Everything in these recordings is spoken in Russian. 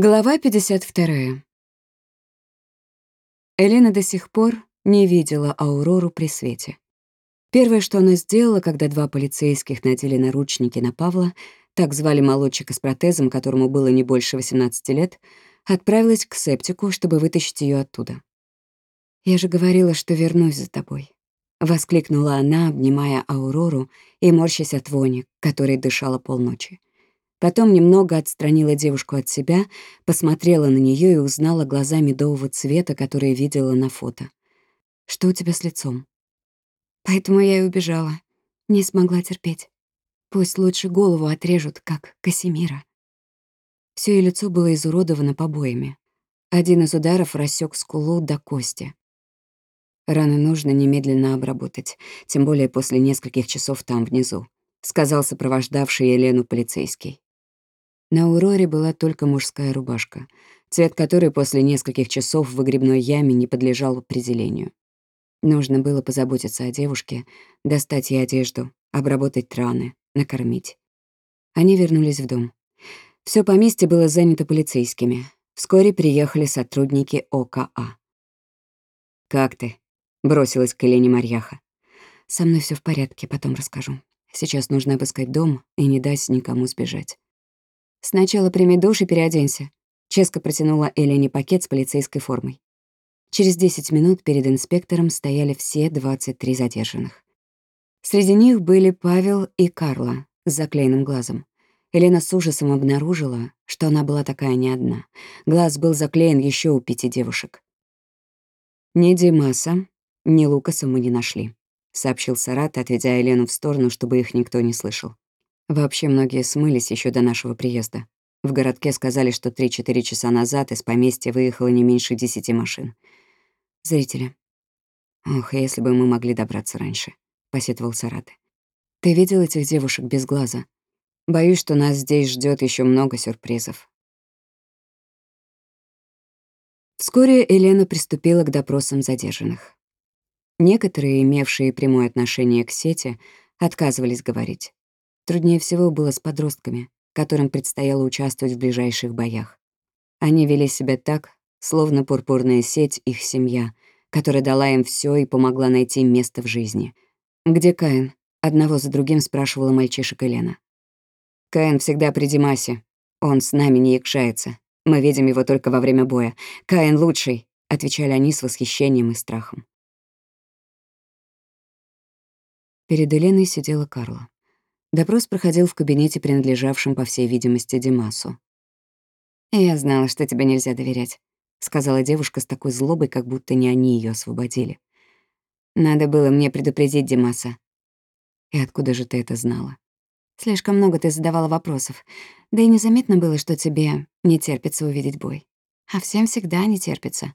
Глава 52. Элена до сих пор не видела Аурору при свете. Первое, что она сделала, когда два полицейских надели наручники на Павла, так звали молодчика с протезом, которому было не больше 18 лет, отправилась к септику, чтобы вытащить ее оттуда. «Я же говорила, что вернусь за тобой», — воскликнула она, обнимая Аурору и морщась от вони, которой дышала полночи. Потом немного отстранила девушку от себя, посмотрела на нее и узнала глаза медового цвета, которые видела на фото. «Что у тебя с лицом?» «Поэтому я и убежала. Не смогла терпеть. Пусть лучше голову отрежут, как Касимира». Всё её лицо было изуродовано побоями. Один из ударов рассек скулу до кости. Раны нужно немедленно обработать, тем более после нескольких часов там внизу, сказал сопровождавший Елену полицейский. На Ауроре была только мужская рубашка, цвет которой после нескольких часов в выгребной яме не подлежал определению. Нужно было позаботиться о девушке, достать ей одежду, обработать раны, накормить. Они вернулись в дом. Всё поместье было занято полицейскими. Вскоре приехали сотрудники ОКА. «Как ты?» — бросилась к Елене Марьяха. «Со мной всё в порядке, потом расскажу. Сейчас нужно обыскать дом и не дать никому сбежать». «Сначала прими душ и переоденься», — Ческа протянула Элене пакет с полицейской формой. Через 10 минут перед инспектором стояли все 23 задержанных. Среди них были Павел и Карла с заклеенным глазом. Елена с ужасом обнаружила, что она была такая не одна. Глаз был заклеен еще у пяти девушек. «Ни Димаса, ни Лукаса мы не нашли», — сообщил Сарат, отведя Елену в сторону, чтобы их никто не слышал. Вообще многие смылись еще до нашего приезда. В городке сказали, что 3-4 часа назад из поместья выехало не меньше десяти машин. Зрители. Ох, если бы мы могли добраться раньше, посетовал Сараты. Ты видел этих девушек без глаза? Боюсь, что нас здесь ждет еще много сюрпризов. Вскоре Елена приступила к допросам задержанных. Некоторые, имевшие прямое отношение к сети, отказывались говорить. Труднее всего было с подростками, которым предстояло участвовать в ближайших боях. Они вели себя так, словно пурпурная сеть — их семья, которая дала им все и помогла найти место в жизни. «Где Каин?» — одного за другим спрашивала мальчишек Елена. «Каин всегда при Димасе. Он с нами не якшается. Мы видим его только во время боя. Каин лучший», — отвечали они с восхищением и страхом. Перед Еленой сидела Карла. Допрос проходил в кабинете, принадлежавшем, по всей видимости, Димасу. «Я знала, что тебе нельзя доверять», — сказала девушка с такой злобой, как будто не они ее освободили. «Надо было мне предупредить Димаса». «И откуда же ты это знала?» «Слишком много ты задавала вопросов. Да и незаметно было, что тебе не терпится увидеть бой. А всем всегда не терпится».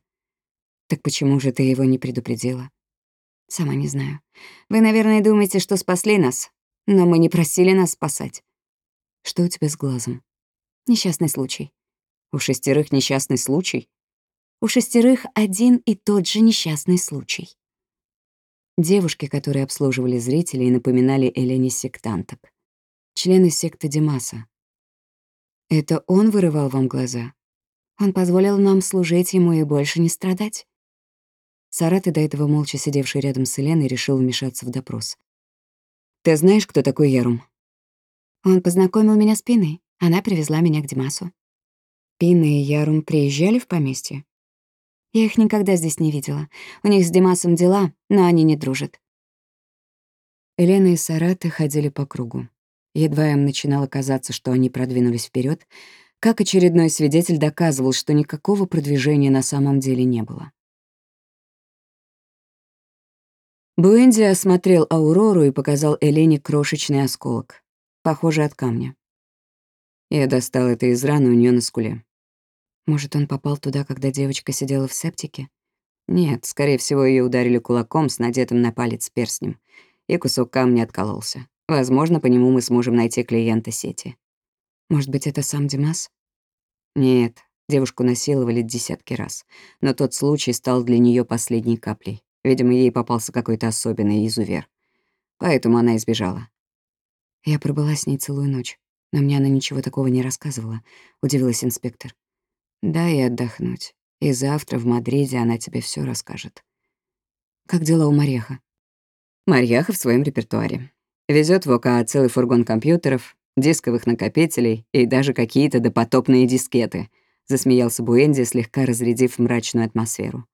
«Так почему же ты его не предупредила?» «Сама не знаю. Вы, наверное, думаете, что спасли нас, но мы не просили нас спасать. Что у тебя с глазом? Несчастный случай. У шестерых несчастный случай? У шестерых один и тот же несчастный случай. Девушки, которые обслуживали зрителей, напоминали Элене сектанток. Члены секты Димаса. Это он вырывал вам глаза? Он позволил нам служить ему и больше не страдать? Сараты, до этого молча сидевший рядом с Еленой, решил вмешаться в допрос. Ты знаешь, кто такой Ярум?» Он познакомил меня с Пиной. Она привезла меня к Димасу. Пина и Ярум приезжали в поместье? Я их никогда здесь не видела. У них с Димасом дела, но они не дружат. Елена и Сараты ходили по кругу. Едва им начинало казаться, что они продвинулись вперед, как очередной свидетель доказывал, что никакого продвижения на самом деле не было. Буэнди осмотрел Аурору и показал Элене крошечный осколок, похожий от камня. Я достал это из раны у нее на скуле. Может, он попал туда, когда девочка сидела в септике? Нет, скорее всего, ее ударили кулаком с надетым на палец перстнем, и кусок камня откололся. Возможно, по нему мы сможем найти клиента сети. Может быть, это сам Димас? Нет, девушку насиловали десятки раз, но тот случай стал для нее последней каплей. Видимо, ей попался какой-то особенный изувер. Поэтому она избежала. Я пробыла с ней целую ночь, но мне она ничего такого не рассказывала, удивилась инспектор. Дай ей отдохнуть. И завтра в Мадриде она тебе все расскажет. Как дела у Марьяха? Марьяха в своем репертуаре. Везет в ОК целый фургон компьютеров, дисковых накопителей и даже какие-то допотопные дискеты. Засмеялся Буэнди, слегка разрядив мрачную атмосферу.